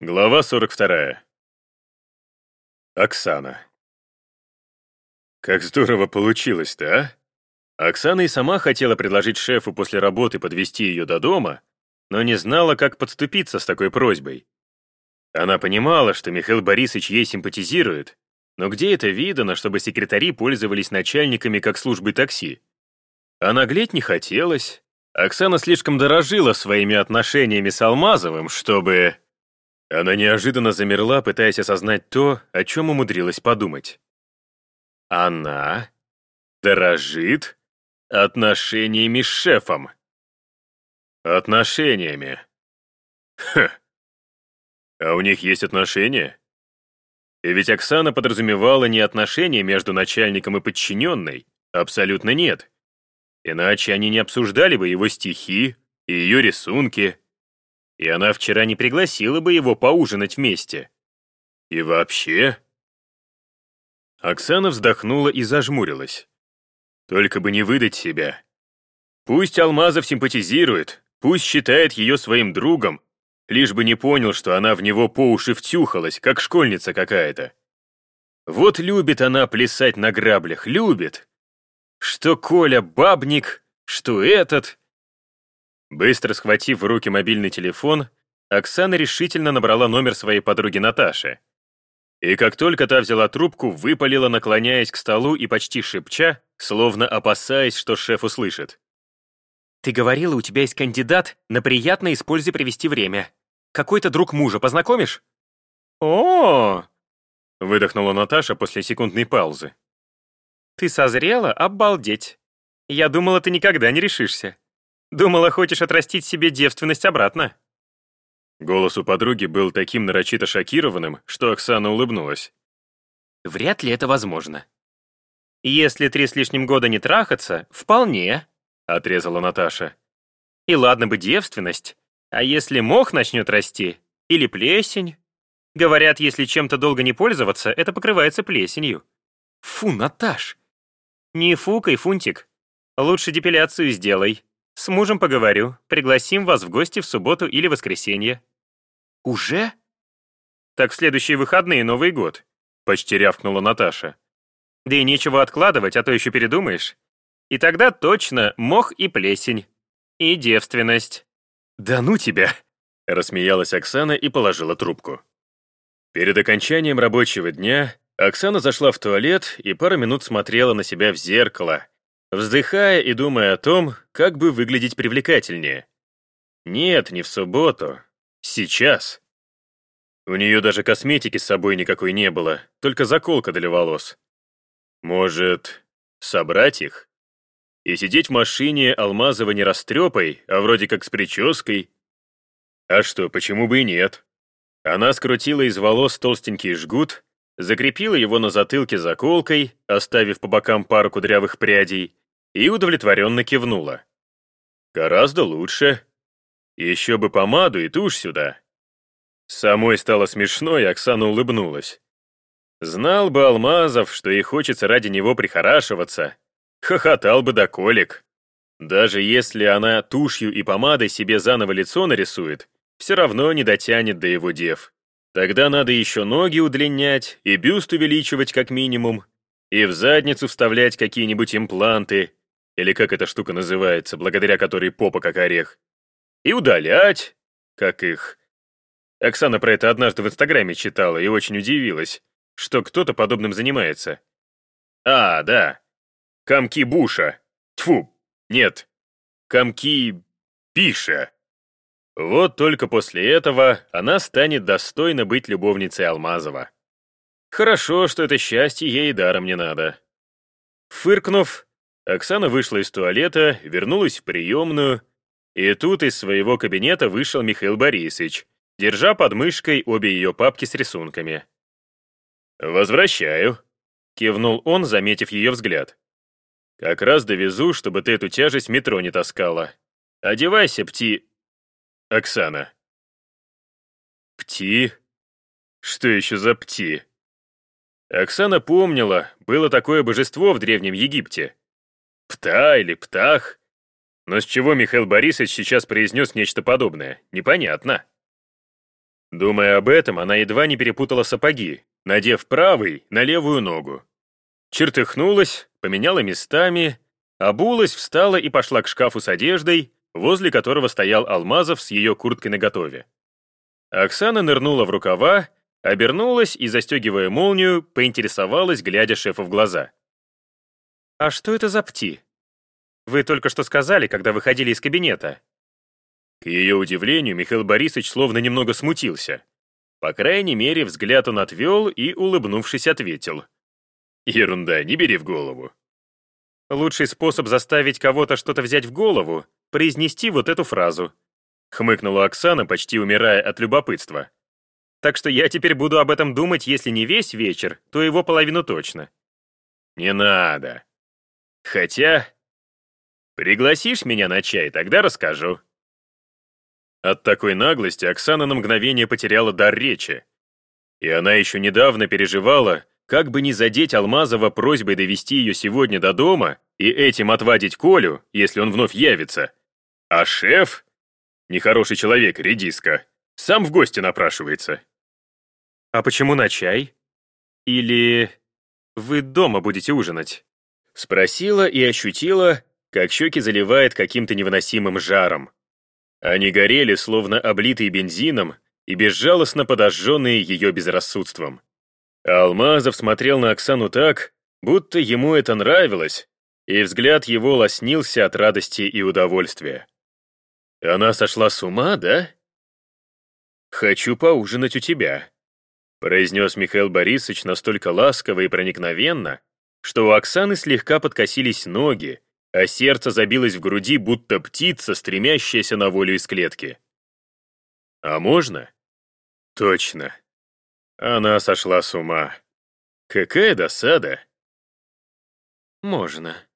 Глава 42. Оксана. Как здорово получилось-то, а? Оксана и сама хотела предложить шефу после работы подвести ее до дома, но не знала, как подступиться с такой просьбой. Она понимала, что Михаил Борисович ей симпатизирует, но где это видано, чтобы секретари пользовались начальниками как службой такси? А наглеть не хотелось. Оксана слишком дорожила своими отношениями с Алмазовым, чтобы... Она неожиданно замерла, пытаясь осознать то, о чем умудрилась подумать. Она дорожит отношениями с шефом. Отношениями. Хм. А у них есть отношения? И ведь Оксана подразумевала не отношения между начальником и подчиненной. Абсолютно нет. Иначе они не обсуждали бы его стихи и ее рисунки, и она вчера не пригласила бы его поужинать вместе. И вообще... Оксана вздохнула и зажмурилась. Только бы не выдать себя. Пусть Алмазов симпатизирует, пусть считает ее своим другом, лишь бы не понял, что она в него по уши втюхалась, как школьница какая-то. Вот любит она плясать на граблях, любит. Что Коля бабник, что этот. Быстро схватив в руки мобильный телефон, Оксана решительно набрала номер своей подруги Наташи. И как только та взяла трубку, выпалила, наклоняясь к столу и почти шепча, словно опасаясь, что шеф услышит. «Ты говорила, у тебя есть кандидат на приятно используй провести время. Какой-то друг мужа, познакомишь?» «О!», -о выдохнула Наташа после секундной паузы. «Ты созрела? Обалдеть! Я думала, ты никогда не решишься. Думала, хочешь отрастить себе девственность обратно». Голос у подруги был таким нарочито шокированным, что Оксана улыбнулась. «Вряд ли это возможно». «Если три с лишним года не трахаться, вполне», — отрезала Наташа. «И ладно бы девственность, а если мох начнет расти, или плесень? Говорят, если чем-то долго не пользоваться, это покрывается плесенью». «Фу, Наташ!» «Не фукай, Фунтик. Лучше депиляцию сделай. С мужем поговорю, пригласим вас в гости в субботу или воскресенье». «Уже?» «Так в следующие выходные Новый год», — почти рявкнула Наташа. «Да и нечего откладывать, а то еще передумаешь. И тогда точно мох и плесень. И девственность». «Да ну тебя!» — рассмеялась Оксана и положила трубку. Перед окончанием рабочего дня Оксана зашла в туалет и пару минут смотрела на себя в зеркало, вздыхая и думая о том, как бы выглядеть привлекательнее. Нет, не в субботу. Сейчас. У нее даже косметики с собой никакой не было, только заколка для волос. Может, собрать их? И сидеть в машине Алмазова не растрепой, а вроде как с прической? А что, почему бы и нет? Она скрутила из волос толстенький жгут, закрепила его на затылке заколкой, оставив по бокам пару кудрявых прядей, и удовлетворенно кивнула. «Гораздо лучше. Еще бы помаду и тушь сюда». Самой стало смешно, и Оксана улыбнулась. Знал бы Алмазов, что ей хочется ради него прихорашиваться, хохотал бы до колик. Даже если она тушью и помадой себе заново лицо нарисует, все равно не дотянет до его дев. Тогда надо еще ноги удлинять и бюст увеличивать как минимум, и в задницу вставлять какие-нибудь импланты, или как эта штука называется, благодаря которой попа как орех, и удалять, как их. Оксана про это однажды в Инстаграме читала и очень удивилась, что кто-то подобным занимается. А, да, комки Буша. Тьфу, нет, комки Пиша. Вот только после этого она станет достойна быть любовницей Алмазова. Хорошо, что это счастье ей даром не надо. Фыркнув, Оксана вышла из туалета, вернулась в приемную, и тут из своего кабинета вышел Михаил Борисович, держа под мышкой обе ее папки с рисунками. «Возвращаю», — кивнул он, заметив ее взгляд. «Как раз довезу, чтобы ты эту тяжесть метро не таскала. Одевайся, пти...» «Оксана». «Пти? Что еще за пти?» Оксана помнила, было такое божество в Древнем Египте, Пта или птах? Но с чего Михаил Борисович сейчас произнес нечто подобное, непонятно. Думая об этом, она едва не перепутала сапоги, надев правый на левую ногу. Чертыхнулась, поменяла местами, обулась, встала и пошла к шкафу с одеждой, возле которого стоял Алмазов с ее курткой наготове. Оксана нырнула в рукава, обернулась и, застегивая молнию, поинтересовалась, глядя шефу в глаза. «А что это за пти? Вы только что сказали, когда выходили из кабинета». К ее удивлению, Михаил Борисович словно немного смутился. По крайней мере, взгляд он отвел и, улыбнувшись, ответил. «Ерунда, не бери в голову». Лучший способ заставить кого-то что-то взять в голову — произнести вот эту фразу. Хмыкнула Оксана, почти умирая от любопытства. Так что я теперь буду об этом думать, если не весь вечер, то его половину точно. Не надо. Хотя... Пригласишь меня на чай, тогда расскажу. От такой наглости Оксана на мгновение потеряла дар речи. И она еще недавно переживала, как бы не задеть Алмазова просьбой довести ее сегодня до дома и этим отвадить Колю, если он вновь явится. А шеф, нехороший человек, редиска, сам в гости напрашивается. «А почему на чай? Или вы дома будете ужинать?» Спросила и ощутила, как щеки заливает каким-то невыносимым жаром. Они горели, словно облитые бензином, и безжалостно подожженные ее безрассудством. Алмазов смотрел на Оксану так, будто ему это нравилось, и взгляд его лоснился от радости и удовольствия. «Она сошла с ума, да?» «Хочу поужинать у тебя», — произнес Михаил Борисович настолько ласково и проникновенно, что у Оксаны слегка подкосились ноги, а сердце забилось в груди, будто птица, стремящаяся на волю из клетки. «А можно?» «Точно. Она сошла с ума. Какая досада!» «Можно»,